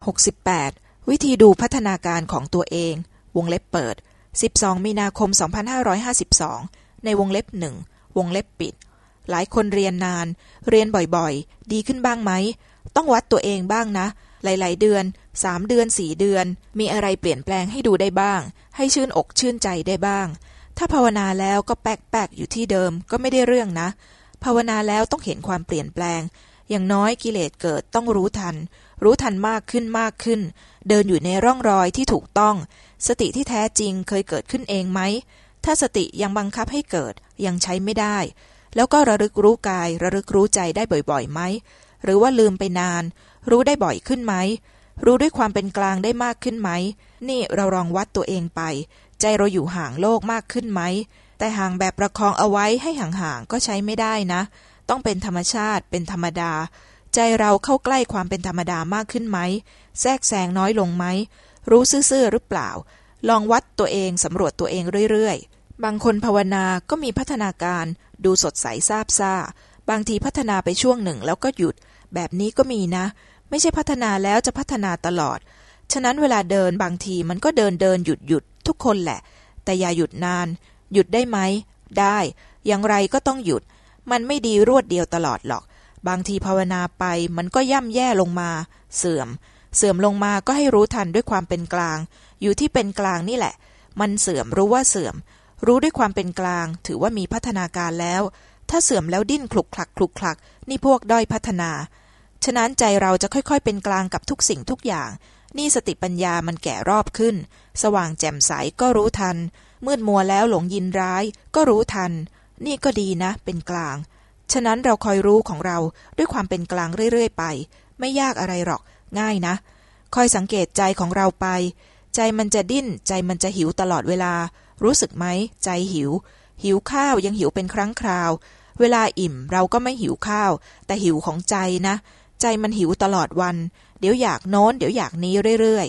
68 วิธีดูพัฒนาการของตัวเอง วงเล็บเปิด 12 มีนาคม 2552 ในวงเล็บหนึ่งวงเล็บปิด หลายคนเรียนนาน เรียนบ่อยๆ ดีขึ้นบ้างไหม ต้องวัดตัวเองบ้างนะ หลายๆ เดือน 3 เดือน 4 เดือน มีอะไรเปลี่ยนแปลงให้ดูได้บ้าง ให้ชื่นอกชื่นใจได้บ้าง ถ้าภาวนาแล้วก็แป๊กๆ อยู่ที่เดิมก็ไม่ได้เรื่องนะ ภาวนาแล้วต้องเห็นความเปลี่ยนแปลง อย่างน้อยกิเลสเกิดต้องรู้ทัน รู้ทันมากขึ้นมากขึ้น เดินอยู่ในร่องรอยที่ถูกต้อง สติที่แท้จริงเคยเกิดขึ้นเองไหม ถ้าสติยังบังคับให้เกิดยังใช้ไม่ได้ แล้วก็ระลึกรู้กาย ระลึกรู้ใจได้บ่อยๆไหม หรือว่าลืมไปนาน รู้ได้บ่อยขึ้นไหม รู้ด้วยความเป็นกลางได้มากขึ้นไหม นี่เราลองวัดตัวเองไป ใจเราอยู่ห่างโลกมากขึ้นไหม แต่ห่างแบบประคองเอาไว้ให้ห่างๆก็ใช้ไม่ได้นะ ต้องเป็นธรรมชาติเป็นธรรมดา ใจเราเข้าใกล้ความเป็นธรรมดามากขึ้นไหม แทรกแซงน้อยลงไหม รู้ซื่อๆหรือเปล่า ลองวัดตัวเองสำรวจตัวเองเรื่อยๆ บางคนภาวนาก็มีพัฒนาการดูสดใสซาบซ่า บางทีพัฒนาไปช่วงหนึ่งแล้วก็หยุด แบบนี้ก็มีนะ ไม่ใช่พัฒนาแล้วจะพัฒนาตลอด ฉะนั้นเวลาเดินบางทีมันก็เดินเดินหยุดหยุดทุกคนแหละ แต่อย่าหยุดนาน หยุดได้ไหม ได้ อย่างไรก็ต้องหยุด มันไม่ดีรวดเดียวตลอดหรอก บางทีภาวนาไปมันก็ย่ำแย่ลงมา เสื่อม เสื่อมลงมาก็ให้รู้ทันด้วยความเป็นกลาง อยู่ที่เป็นกลางนี่แหละ มันเสื่อมรู้ว่าเสื่อม รู้ด้วยความเป็นกลาง ถือว่ามีพัฒนาการแล้ว ถ้าเสื่อมแล้วดิ้นคลุกคลักคลุกคลัก นี่พวกด้อยพัฒนา ฉะนั้นใจเราจะค่อยๆ เป็นกลางกับทุกสิ่งทุกอย่าง นี่สติปัญญามันแก่รอบขึ้น สว่างแจ่มใสก็รู้ทันมืดมัวแล้วหลงยินร้าย ก็รู้ทัน นี่ก็ดีนะ เป็นกลาง ฉะนั้นเราคอยรู้ของเราด้วยความเป็นกลางเรื่อยๆไป ไม่ยากอะไรหรอก ง่ายนะ คอยสังเกตใจของเราไป ใจมันจะดิ้น ใจมันจะหิวตลอดเวลา รู้สึกไหม ใจหิว หิวข้าวยังหิวเป็นครั้งคราว เวลาอิ่มเราก็ไม่หิวข้าว แต่หิวของใจนะ ใจมันหิวตลอดวัน เดี๋ยวอยากโน้น เดี๋ยวอยากนี้เรื่อย